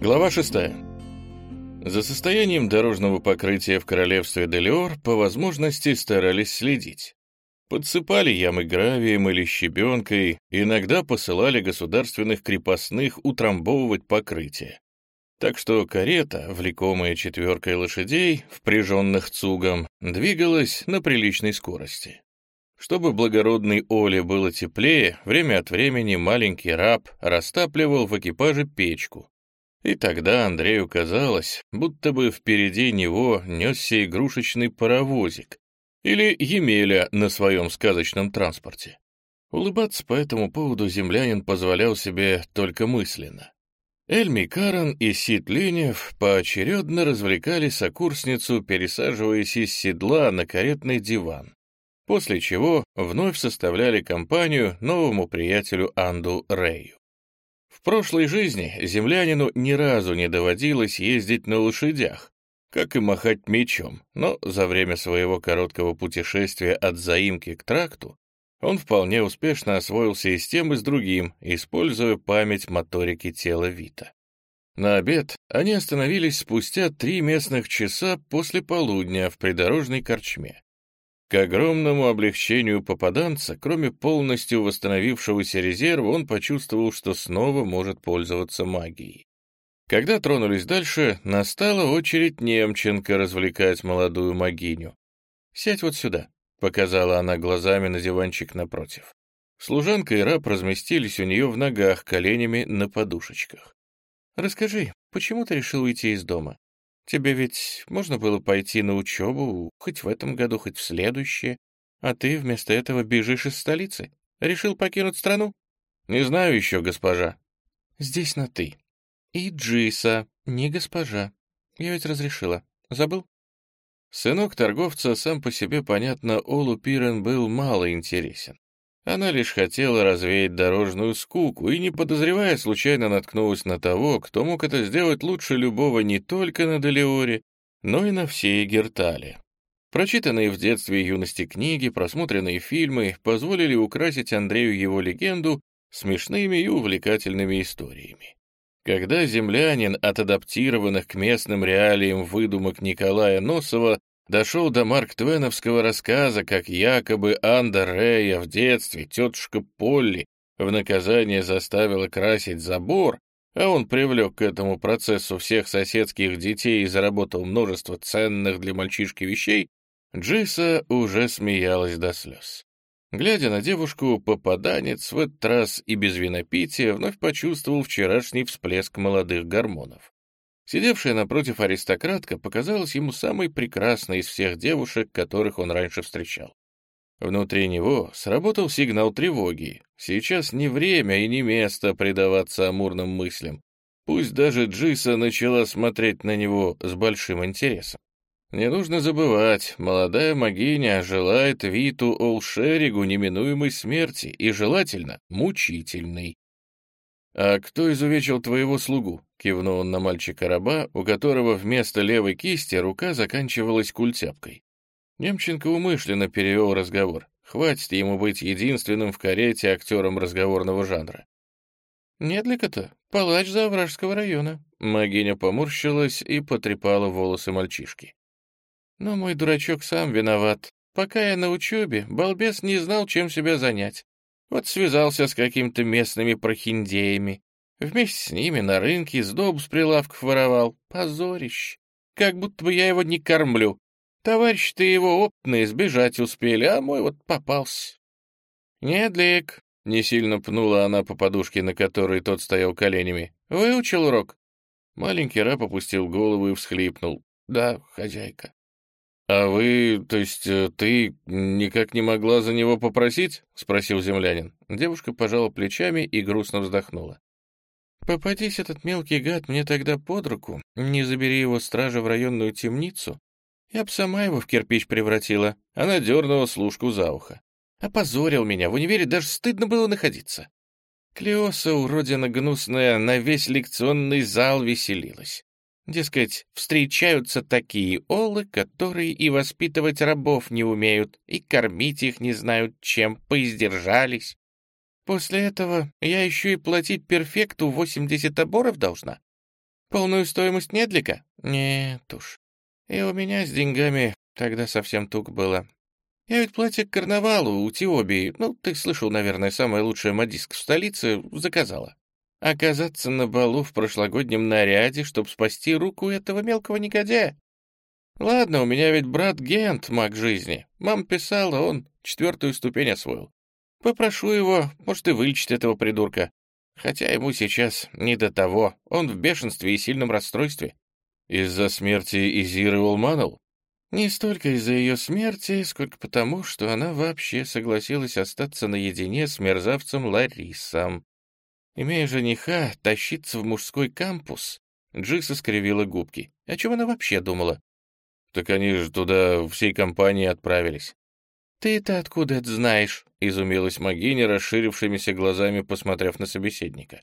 Глава 6. За состоянием дорожного покрытия в королевстве Делиор по возможности старались следить. Подсыпали ямы гравием или щебенкой, иногда посылали государственных крепостных утрамбовывать покрытие. Так что карета, влекомая четверкой лошадей, впряженных цугом, двигалась на приличной скорости. Чтобы благородной Оле было теплее, время от времени маленький раб растапливал в экипаже печку, и тогда Андрею казалось, будто бы впереди него несся игрушечный паровозик или Емеля на своем сказочном транспорте. Улыбаться по этому поводу землянин позволял себе только мысленно. Эльми Карен и Сид Линев поочередно развлекали сокурсницу, пересаживаясь из седла на каретный диван, после чего вновь составляли компанию новому приятелю Анду Рэю. Прошлой жизни землянину ни разу не доводилось ездить на лошадях, как и махать мечом, но за время своего короткого путешествия от заимки к тракту он вполне успешно освоился и с тем, и с другим, используя память моторики тела Вита. На обед они остановились спустя три местных часа после полудня в придорожной корчме. К огромному облегчению попаданца, кроме полностью восстановившегося резерва, он почувствовал, что снова может пользоваться магией. Когда тронулись дальше, настала очередь Немченко развлекать молодую магиню. «Сядь вот сюда», — показала она глазами на диванчик напротив. Служанка и раб разместились у нее в ногах, коленями на подушечках. «Расскажи, почему ты решил уйти из дома? Тебе ведь можно было пойти на учебу, хоть в этом году, хоть в следующее, а ты вместо этого бежишь из столицы. Решил покинуть страну? Не знаю еще, госпожа. Здесь на «ты». И Джиса, не госпожа. Я ведь разрешила. Забыл? Сынок торговца сам по себе, понятно, Олу Пирен был мало интересен. Она лишь хотела развеять дорожную скуку и, не подозревая, случайно наткнулась на того, кто мог это сделать лучше любого не только на Делиоре, но и на всей Гертале. Прочитанные в детстве и юности книги, просмотренные фильмы позволили украсить Андрею его легенду смешными и увлекательными историями. Когда землянин от адаптированных к местным реалиям выдумок Николая Носова дошел до Марк Твеновского рассказа, как якобы Анда Рея в детстве тетушка Полли в наказание заставила красить забор, а он привлек к этому процессу всех соседских детей и заработал множество ценных для мальчишки вещей, Джиса уже смеялась до слез. Глядя на девушку, попаданец в этот раз и без винопития вновь почувствовал вчерашний всплеск молодых гормонов. Сидевшая напротив аристократка показалась ему самой прекрасной из всех девушек, которых он раньше встречал. Внутри него сработал сигнал тревоги. Сейчас не время и не место предаваться амурным мыслям. Пусть даже Джиса начала смотреть на него с большим интересом. Не нужно забывать, молодая могиня желает Виту Олшеригу неминуемой смерти и, желательно, мучительной. «А кто изувечил твоего слугу?» — кивнул он на мальчика-раба, у которого вместо левой кисти рука заканчивалась культяпкой. Немченко умышленно перевел разговор. Хватит ему быть единственным в карете актером разговорного жанра. «Недлика-то, палач Завражского района». Магиня поморщилась и потрепала волосы мальчишки. «Но мой дурачок сам виноват. Пока я на учебе, балбес не знал, чем себя занять. Вот связался с какими-то местными прохиндеями. Вместе с ними на рынке сдобу с прилавков воровал. Позорище. Как будто бы я его не кормлю. Товарищи-то его опытные сбежать успели, а мой вот попался. Нет, Лик, не сильно пнула она по подушке, на которой тот стоял коленями. Выучил урок? Маленький раб опустил голову и всхлипнул. Да, хозяйка. «А вы, то есть э, ты никак не могла за него попросить?» — спросил землянин. Девушка пожала плечами и грустно вздохнула. «Попадись этот мелкий гад мне тогда под руку, не забери его стража в районную темницу, я б сама его в кирпич превратила». Она дернула служку за ухо. «Опозорил меня, в универе даже стыдно было находиться». Клеоса, уродина гнусная, на весь лекционный зал веселилась. Дескать, встречаются такие олы, которые и воспитывать рабов не умеют, и кормить их не знают чем, поиздержались. После этого я еще и платить перфекту 80 оборов должна. Полную стоимость Недлика? Нет уж. И у меня с деньгами тогда совсем тук было. Я ведь платье к карнавалу у Тиобии, ну, ты слышал, наверное, самая лучшая модистка в столице, заказала. Оказаться на балу в прошлогоднем наряде, чтобы спасти руку этого мелкого негодяя. Ладно, у меня ведь брат Гент, маг жизни. Мам писала, он четвертую ступень освоил. Попрошу его, может, и вылечить этого придурка. Хотя ему сейчас не до того, он в бешенстве и сильном расстройстве. Из-за смерти Изиры Улманул? Не столько из-за ее смерти, сколько потому, что она вообще согласилась остаться наедине с мерзавцем Ларисом. Имея жениха, тащиться в мужской кампус? Джиса скривила губки. О чем она вообще думала? Так они же туда всей компанией отправились. «Ты-то откуда это знаешь?» — изумилась Магиня, расширившимися глазами, посмотрев на собеседника.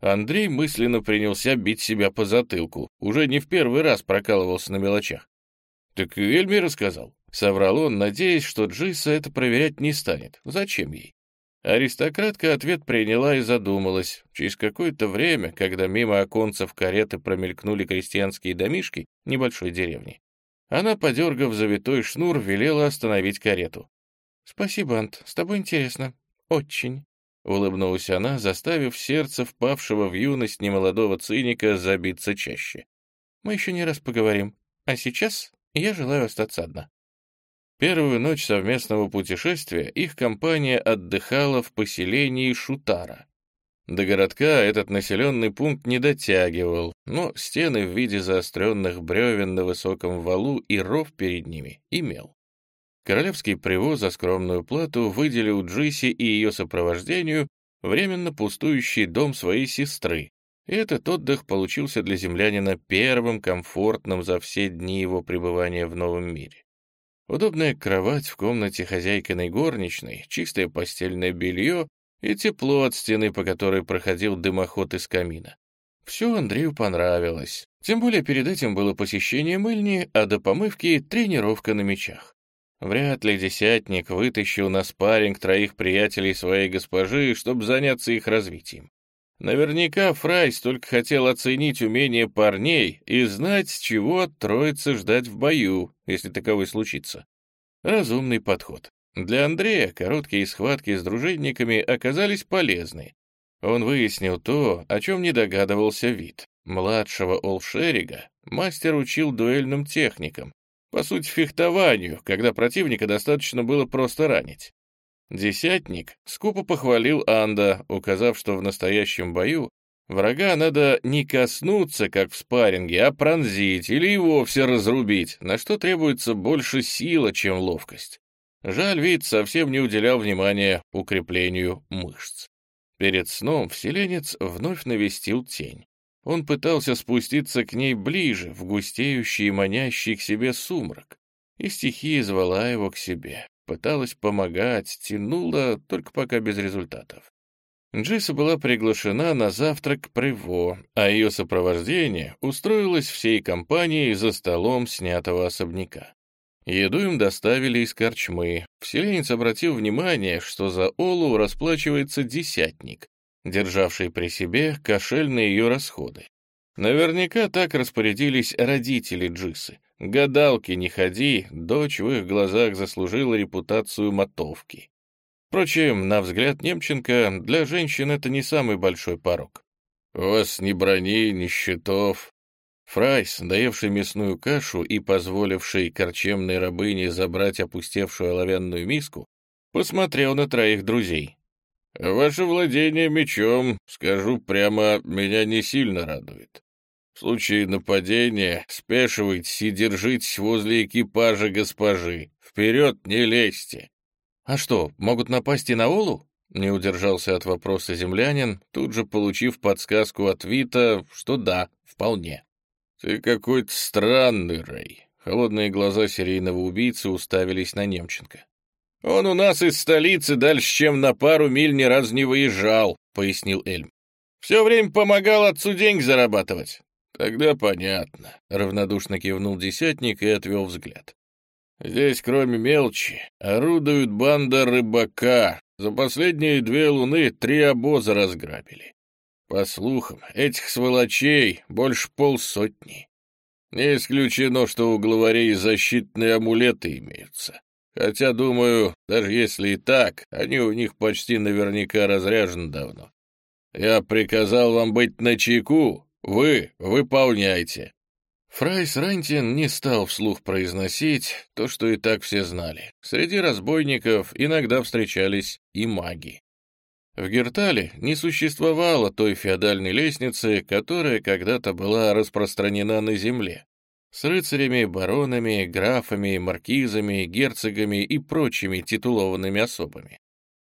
Андрей мысленно принялся бить себя по затылку. Уже не в первый раз прокалывался на мелочах. «Так Эльми рассказал». Соврал он, надеясь, что Джиса это проверять не станет. Зачем ей? Аристократка ответ приняла и задумалась. Через какое-то время, когда мимо оконцев кареты промелькнули крестьянские домишки небольшой деревни, она, подергав завитой шнур, велела остановить карету. «Спасибо, Ант, с тобой интересно. Очень». — улыбнулась она, заставив сердце впавшего в юность немолодого циника забиться чаще. «Мы еще не раз поговорим. А сейчас я желаю остаться одна». Первую ночь совместного путешествия их компания отдыхала в поселении Шутара. До городка этот населенный пункт не дотягивал, но стены в виде заостренных бревен на высоком валу и ров перед ними имел. Королевский привоз за скромную плату выделил Джиси и ее сопровождению временно пустующий дом своей сестры, и этот отдых получился для землянина первым комфортным за все дни его пребывания в новом мире. Удобная кровать в комнате хозяйкиной горничной, чистое постельное белье и тепло от стены, по которой проходил дымоход из камина. Все Андрею понравилось. Тем более перед этим было посещение мыльни, а до помывки — тренировка на мечах. Вряд ли десятник вытащил на спарринг троих приятелей своей госпожи, чтобы заняться их развитием. Наверняка Фрайс только хотел оценить умение парней и знать, чего от троицы ждать в бою, если таковой случится. Разумный подход. Для Андрея короткие схватки с дружинниками оказались полезны. Он выяснил то, о чем не догадывался вид. Младшего Олшерига мастер учил дуэльным техникам, по сути, фехтованию, когда противника достаточно было просто ранить. Десятник скупо похвалил Анда, указав, что в настоящем бою врага надо не коснуться, как в спарринге, а пронзить или и вовсе разрубить, на что требуется больше сила, чем ловкость. Жаль, вид совсем не уделял внимания укреплению мышц. Перед сном вселенец вновь навестил тень. Он пытался спуститься к ней ближе, в густеющий и манящий к себе сумрак. И стихия звала его к себе, пыталась помогать, тянула, только пока без результатов. Джиса была приглашена на завтрак Приво, а ее сопровождение устроилось всей компанией за столом снятого особняка. Еду им доставили из корчмы. Вселенец обратил внимание, что за Олу расплачивается десятник, державший при себе кошель на ее расходы. Наверняка так распорядились родители Джисы. К гадалке не ходи, дочь в их глазах заслужила репутацию мотовки. Впрочем, на взгляд Немченко, для женщин это не самый большой порок. «У вас ни брони, ни щитов». Фрайс, доевший мясную кашу и позволивший корчемной рабыне забрать опустевшую оловянную миску, посмотрел на троих друзей. Ваше владение мечом, скажу прямо, меня не сильно радует. В случае нападения спешивайтесь и держитесь возле экипажа госпожи. Вперед не лезьте. А что, могут напасть и на Олу? Не удержался от вопроса землянин, тут же получив подсказку от Вита, что да, вполне. «Ты какой-то странный, Рэй». Холодные глаза серийного убийцы уставились на Немченко. «Он у нас из столицы дальше, чем на пару миль ни разу не выезжал», — пояснил Эльм. «Все время помогал отцу деньги зарабатывать». «Тогда понятно», — равнодушно кивнул десятник и отвел взгляд. «Здесь, кроме мелочи, орудует банда рыбака. За последние две луны три обоза разграбили. По слухам, этих сволочей больше полсотни. Не исключено, что у главарей защитные амулеты имеются. Хотя, думаю, даже если и так, они у них почти наверняка разряжены давно. Я приказал вам быть начеку, вы выполняйте. Фрайс Рантин не стал вслух произносить то, что и так все знали. Среди разбойников иногда встречались и маги. В Гертале не существовало той феодальной лестницы, которая когда-то была распространена на земле, с рыцарями, баронами, графами, маркизами, герцогами и прочими титулованными особами.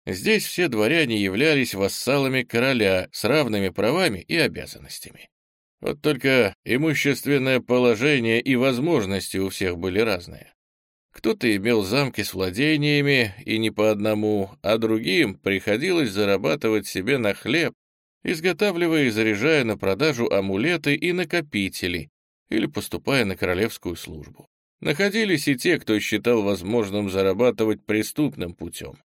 Здесь все дворяне являлись вассалами короля с равными правами и обязанностями. Вот только имущественное положение и возможности у всех были разные. Кто-то имел замки с владениями, и не по одному, а другим приходилось зарабатывать себе на хлеб, изготавливая и заряжая на продажу амулеты и накопители, или поступая на королевскую службу. Находились и те, кто считал возможным зарабатывать преступным путем.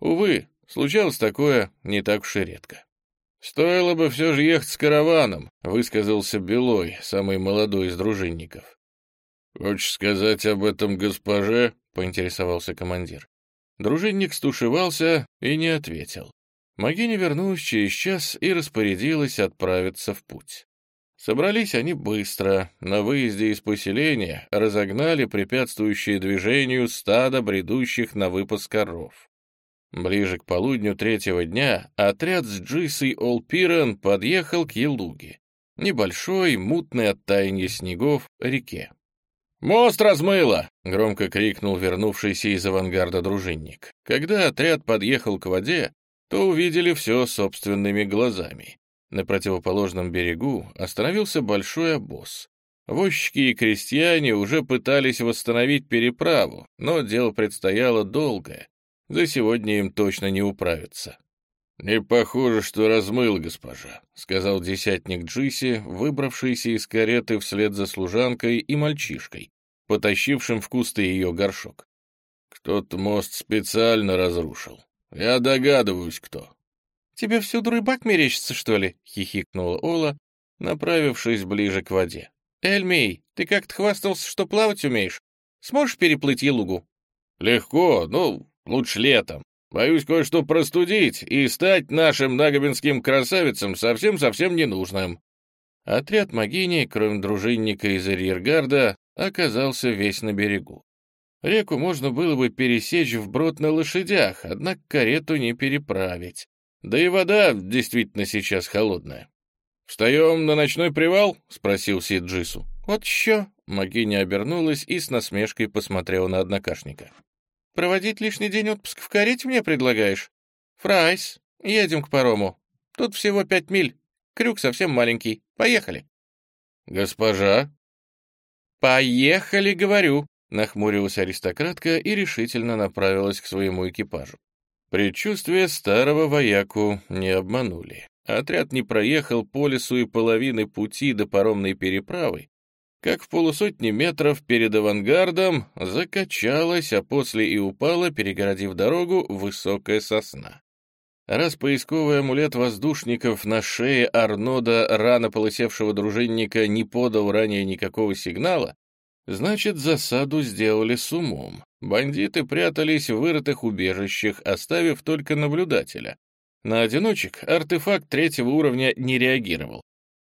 Увы, случалось такое не так уж и редко. «Стоило бы все же ехать с караваном», — высказался Белой, самый молодой из дружинников. «Хочешь сказать об этом госпоже?» — поинтересовался командир. Дружинник стушевался и не ответил. Магиня вернулась через час и распорядилась отправиться в путь. Собрались они быстро. На выезде из поселения разогнали препятствующие движению стадо бредущих на выпуск коров. Ближе к полудню третьего дня отряд с Джисой Олпирен подъехал к Елуге, небольшой, мутной от таяния снегов, реке. «Мост размыло!» — громко крикнул вернувшийся из авангарда дружинник. Когда отряд подъехал к воде, то увидели все собственными глазами. На противоположном берегу остановился большой обоз. Возчики и крестьяне уже пытались восстановить переправу, но дело предстояло долгое, за сегодня им точно не управиться. «Не похоже, что размыл госпожа», — сказал десятник Джиси, выбравшийся из кареты вслед за служанкой и мальчишкой, потащившим в кусты ее горшок. «Кто-то мост специально разрушил. Я догадываюсь, кто». «Тебе всюду рыбак мерещится, что ли?» — хихикнула Ола, направившись ближе к воде. «Эльмей, ты как-то хвастался, что плавать умеешь. Сможешь переплыть Елугу?» «Легко, ну, Лучше летом. Боюсь кое-что простудить и стать нашим нагобинским красавицам совсем-совсем ненужным». Отряд Магини, кроме дружинника из арьергарда, оказался весь на берегу. Реку можно было бы пересечь вброд на лошадях, однако карету не переправить. Да и вода действительно сейчас холодная. «Встаем на ночной привал?» — спросил Сид Джису. «Вот еще!» — Магиня обернулась и с насмешкой посмотрела на однокашника. Проводить лишний день отпуска в карете мне предлагаешь? Фрайс, едем к парому. Тут всего пять миль. Крюк совсем маленький. Поехали. Госпожа? Поехали, говорю, нахмурилась аристократка и решительно направилась к своему экипажу. Предчувствия старого вояку не обманули. Отряд не проехал по лесу и половины пути до паромной переправы, как в полусотни метров перед авангардом закачалась, а после и упала, перегородив дорогу, высокая сосна. Раз поисковый амулет воздушников на шее Арнода, рано полысевшего дружинника, не подал ранее никакого сигнала, значит, засаду сделали с умом. Бандиты прятались в вырытых убежищах, оставив только наблюдателя. На одиночек артефакт третьего уровня не реагировал.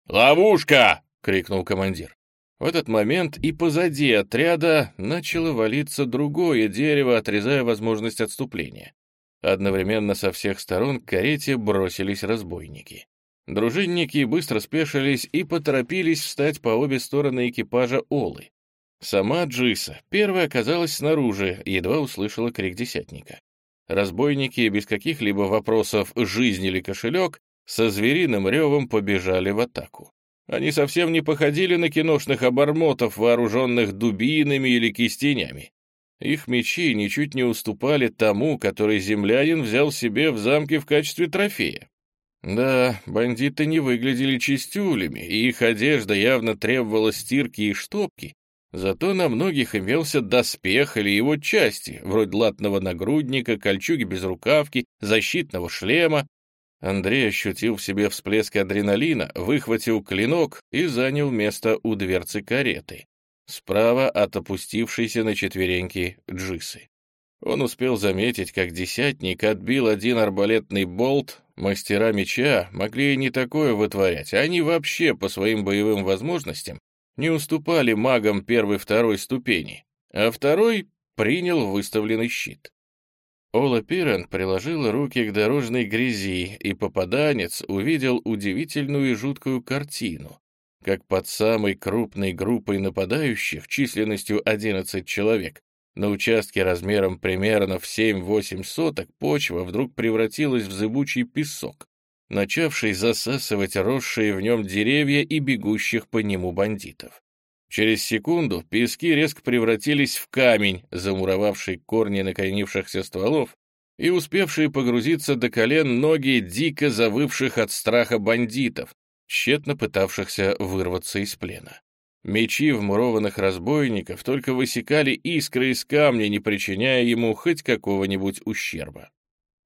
«Ловушка!» — крикнул командир. В этот момент и позади отряда начало валиться другое дерево, отрезая возможность отступления. Одновременно со всех сторон к карете бросились разбойники. Дружинники быстро спешились и поторопились встать по обе стороны экипажа Олы. Сама Джиса первая оказалась снаружи, едва услышала крик десятника. Разбойники без каких-либо вопросов «жизнь или кошелек» со звериным ревом побежали в атаку. Они совсем не походили на киношных обормотов, вооруженных дубинами или кистенями. Их мечи ничуть не уступали тому, который землянин взял себе в замке в качестве трофея. Да, бандиты не выглядели чистюлями, и их одежда явно требовала стирки и штопки, зато на многих имелся доспех или его части, вроде латного нагрудника, кольчуги без рукавки, защитного шлема, Андрей ощутил в себе всплеск адреналина, выхватил клинок и занял место у дверцы кареты, справа от опустившейся на четвереньки Джисы. Он успел заметить, как десятник отбил один арбалетный болт, мастера меча могли и не такое вытворять, они вообще по своим боевым возможностям не уступали магам первой-второй ступени, а второй принял выставленный щит. Ола Пирен приложила руки к дорожной грязи, и попаданец увидел удивительную и жуткую картину, как под самой крупной группой нападающих, численностью 11 человек, на участке размером примерно в 7-8 соток почва вдруг превратилась в зыбучий песок, начавший засасывать росшие в нем деревья и бегущих по нему бандитов. Через секунду пески резко превратились в камень, замуровавший корни накоренившихся стволов и успевшие погрузиться до колен ноги дико завывших от страха бандитов, тщетно пытавшихся вырваться из плена. Мечи вмурованных разбойников только высекали искры из камня, не причиняя ему хоть какого-нибудь ущерба.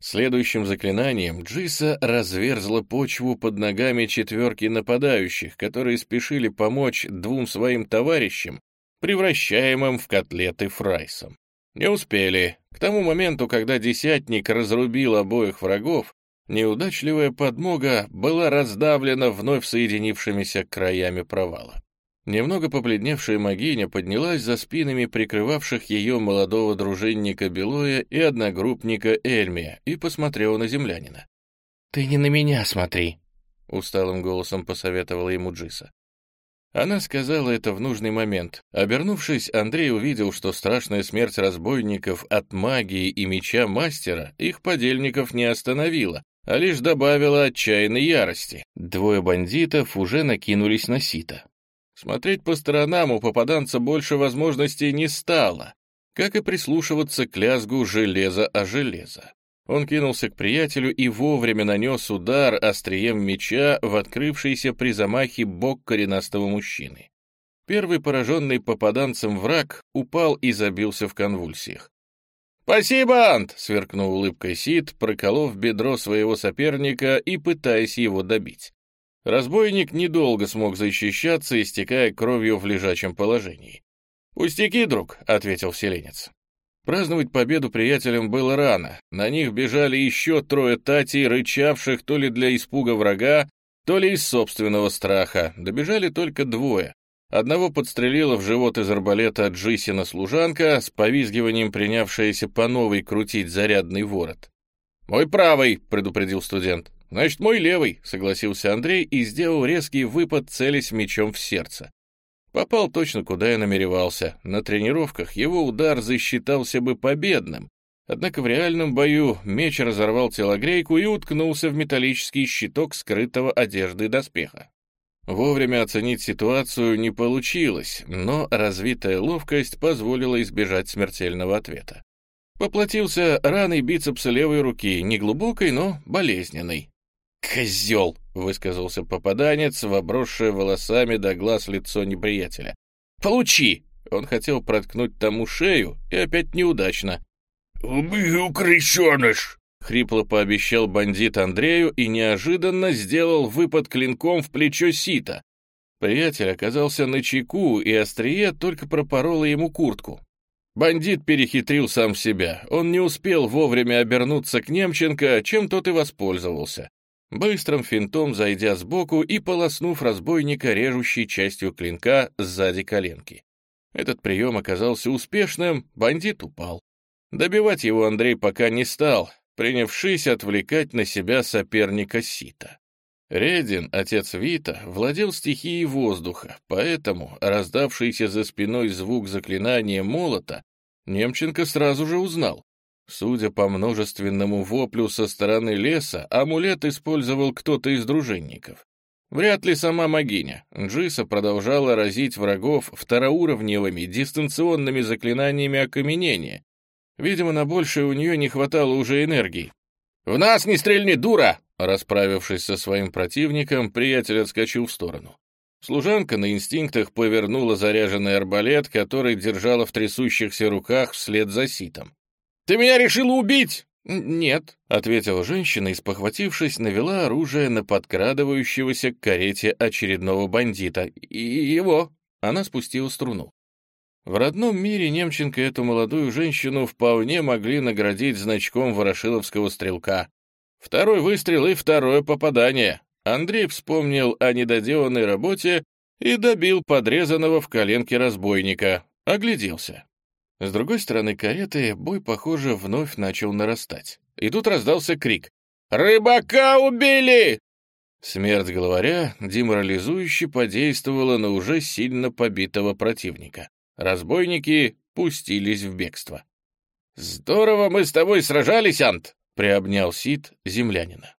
Следующим заклинанием Джиса разверзла почву под ногами четверки нападающих, которые спешили помочь двум своим товарищам, превращаемым в котлеты фрайсом. Не успели. К тому моменту, когда десятник разрубил обоих врагов, неудачливая подмога была раздавлена вновь соединившимися краями провала. Немного побледневшая могиня поднялась за спинами прикрывавших ее молодого дружинника Белоя и одногруппника Эльмия и посмотрела на землянина. «Ты не на меня смотри», — усталым голосом посоветовала ему Джиса. Она сказала это в нужный момент. Обернувшись, Андрей увидел, что страшная смерть разбойников от магии и меча мастера их подельников не остановила, а лишь добавила отчаянной ярости. Двое бандитов уже накинулись на сито. Смотреть по сторонам у попаданца больше возможностей не стало, как и прислушиваться к лязгу железа о железо. Он кинулся к приятелю и вовремя нанес удар острием меча в открывшийся при замахе бок коренастого мужчины. Первый пораженный попаданцем враг упал и забился в конвульсиях. «Спасибо, Ант!» — сверкнул улыбкой Сид, проколов бедро своего соперника и пытаясь его добить. Разбойник недолго смог защищаться, истекая кровью в лежачем положении. «Пустяки, друг», — ответил вселенец. Праздновать победу приятелям было рано. На них бежали еще трое татей, рычавших то ли для испуга врага, то ли из собственного страха. Добежали только двое. Одного подстрелила в живот из арбалета Джисина служанка, с повизгиванием принявшаяся по новой крутить зарядный ворот. «Мой правый», — предупредил студент. «Значит, мой левый», — согласился Андрей и сделал резкий выпад, целясь мечом в сердце. Попал точно куда я намеревался. На тренировках его удар засчитался бы победным. Однако в реальном бою меч разорвал телогрейку и уткнулся в металлический щиток скрытого одежды доспеха. Вовремя оценить ситуацию не получилось, но развитая ловкость позволила избежать смертельного ответа. Поплатился раной бицепса левой руки, неглубокой, но болезненной. «Козел!» — высказался попаданец, вобросшее волосами до глаз лицо неприятеля. «Получи!» — он хотел проткнуть тому шею, и опять неудачно. «Убью, крысеныш!» — хрипло пообещал бандит Андрею и неожиданно сделал выпад клинком в плечо Сита. Приятель оказался на чеку, и острие только пропороло ему куртку. Бандит перехитрил сам себя. Он не успел вовремя обернуться к Немченко, чем тот и воспользовался быстрым финтом зайдя сбоку и полоснув разбойника режущей частью клинка сзади коленки. Этот прием оказался успешным, бандит упал. Добивать его Андрей пока не стал, принявшись отвлекать на себя соперника Сита. Редин, отец Вита, владел стихией воздуха, поэтому раздавшийся за спиной звук заклинания молота Немченко сразу же узнал. Судя по множественному воплю со стороны леса, амулет использовал кто-то из дружинников. Вряд ли сама могиня. Джиса продолжала разить врагов второуровневыми дистанционными заклинаниями окаменения. Видимо, на большее у нее не хватало уже энергии. «В нас не стрельни, дура!» Расправившись со своим противником, приятель отскочил в сторону. Служанка на инстинктах повернула заряженный арбалет, который держала в трясущихся руках вслед за ситом. «Ты меня решила убить? «Нет», — ответила женщина и, спохватившись, навела оружие на подкрадывающегося к карете очередного бандита. «И его!» — она спустила струну. В родном мире Немченко эту молодую женщину вполне могли наградить значком ворошиловского стрелка. Второй выстрел и второе попадание. Андрей вспомнил о недоделанной работе и добил подрезанного в коленке разбойника. Огляделся. С другой стороны кареты бой, похоже, вновь начал нарастать. И тут раздался крик. «Рыбака убили!» Смерть главаря деморализующе подействовала на уже сильно побитого противника. Разбойники пустились в бегство. «Здорово мы с тобой сражались, Ант!» — приобнял Сид землянина.